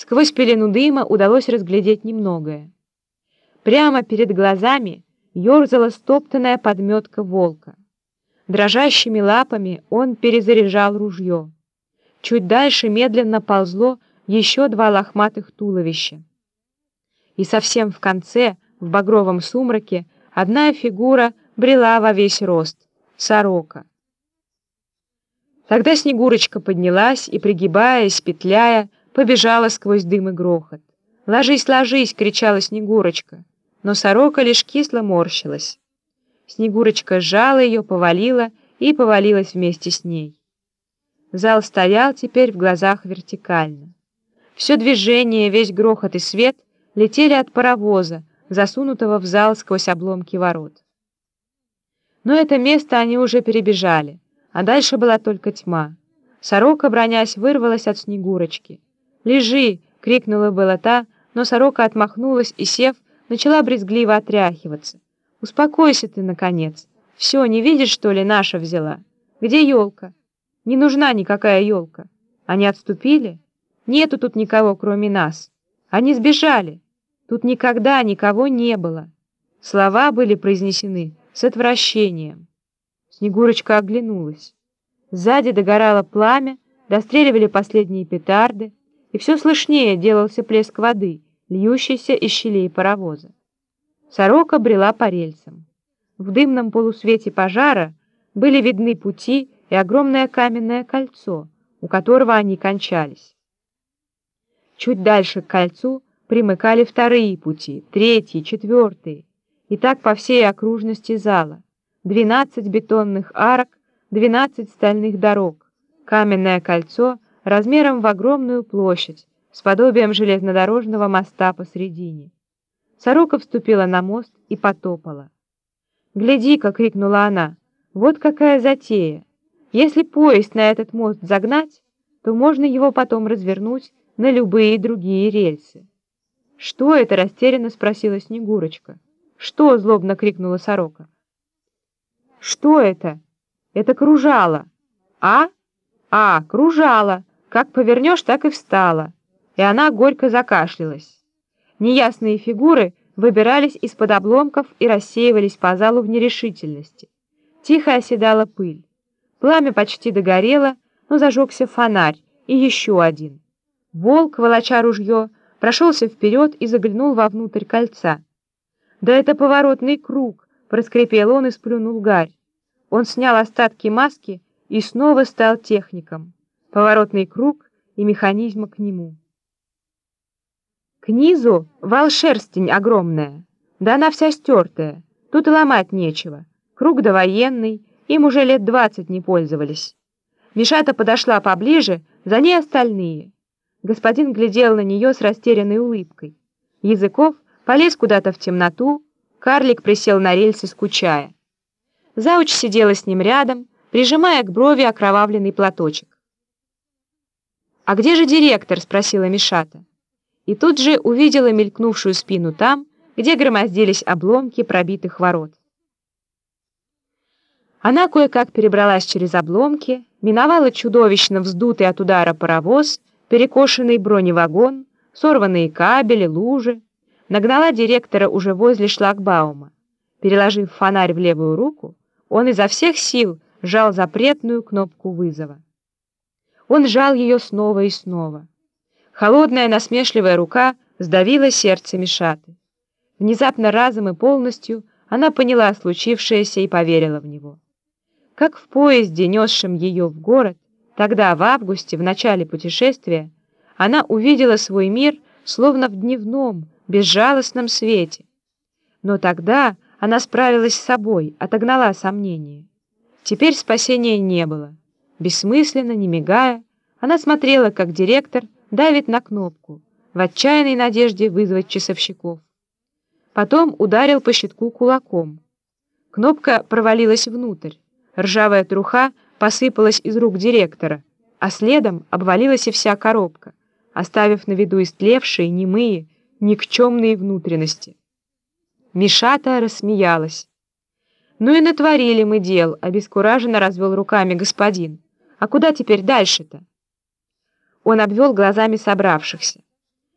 Сквозь пелену дыма удалось разглядеть немногое. Прямо перед глазами ерзала стоптанная подметка волка. Дрожащими лапами он перезаряжал ружье. Чуть дальше медленно ползло еще два лохматых туловища. И совсем в конце, в багровом сумраке, одна фигура брела во весь рост — сорока. Тогда Снегурочка поднялась и, пригибаясь, петляя, побежала сквозь дым и грохот. «Ложись, ложись!» — кричала Снегурочка. Но сорока лишь кисло морщилась. Снегурочка сжала ее, повалила и повалилась вместе с ней. Зал стоял теперь в глазах вертикально. Все движение, весь грохот и свет летели от паровоза, засунутого в зал сквозь обломки ворот. Но это место они уже перебежали, а дальше была только тьма. Сорока, бронясь, вырвалась от Снегурочки. «Лежи!» — крикнула была та, но сорока отмахнулась и, сев, начала брезгливо отряхиваться. «Успокойся ты, наконец! Все, не видишь, что ли, наша взяла? Где елка? Не нужна никакая елка. Они отступили? Нету тут никого, кроме нас. Они сбежали. Тут никогда никого не было». Слова были произнесены с отвращением. Снегурочка оглянулась. Сзади догорало пламя, достреливали последние петарды, и все слышнее делался плеск воды, льющийся из щелей паровоза. Сорока брела по рельсам. В дымном полусвете пожара были видны пути и огромное каменное кольцо, у которого они кончались. Чуть дальше к кольцу примыкали вторые пути, третьи, четвертые, и так по всей окружности зала. Двенадцать бетонных арок, двенадцать стальных дорог, каменное кольцо — размером в огромную площадь, с подобием железнодорожного моста посредине. Сорока вступила на мост и потопала. «Гляди-ка!» — крикнула она. «Вот какая затея! Если поезд на этот мост загнать, то можно его потом развернуть на любые другие рельсы». «Что это?» — растерянно спросила Снегурочка. «Что?» — злобно крикнула сорока. «Что это?» «Это кружало». «А? А, кружало!» Как повернешь, так и встала, и она горько закашлялась. Неясные фигуры выбирались из-под обломков и рассеивались по залу в нерешительности. Тихо оседала пыль. Пламя почти догорело, но зажегся фонарь, и еще один. Волк, волоча ружье, прошелся вперед и заглянул вовнутрь кольца. «Да это поворотный круг!» — проскрипел он и сплюнул гарь. Он снял остатки маски и снова стал техником поворотный круг и механизма к нему. К низу вал шерстень огромная, да она вся стертая, тут и ломать нечего. Круг довоенный, им уже лет двадцать не пользовались. Мишата подошла поближе, за ней остальные. Господин глядел на нее с растерянной улыбкой. Языков полез куда-то в темноту, карлик присел на рельсы, скучая. Зауч сидела с ним рядом, прижимая к брови окровавленный платочек. «А где же директор?» — спросила Мишата. И тут же увидела мелькнувшую спину там, где громоздились обломки пробитых ворот. Она кое-как перебралась через обломки, миновала чудовищно вздутый от удара паровоз, перекошенный броневагон, сорванные кабели, лужи, нагнала директора уже возле шлагбаума. Переложив фонарь в левую руку, он изо всех сил сжал запретную кнопку вызова. Он жал ее снова и снова. Холодная насмешливая рука сдавила сердце Мишаты. Внезапно разом и полностью она поняла случившееся и поверила в него. Как в поезде, несшем ее в город, тогда, в августе, в начале путешествия, она увидела свой мир словно в дневном, безжалостном свете. Но тогда она справилась с собой, отогнала сомнения. Теперь спасения не было. Бессмысленно, не мигая, она смотрела, как директор давит на кнопку, в отчаянной надежде вызвать часовщиков. Потом ударил по щитку кулаком. Кнопка провалилась внутрь. Ржавая труха посыпалась из рук директора, а следом обвалилась и вся коробка, оставив на виду истлевшие, немые, никчемные внутренности. Мишата рассмеялась. «Ну и натворили мы дел», — обескураженно развел руками господин. А куда теперь дальше-то? Он обвел глазами собравшихся.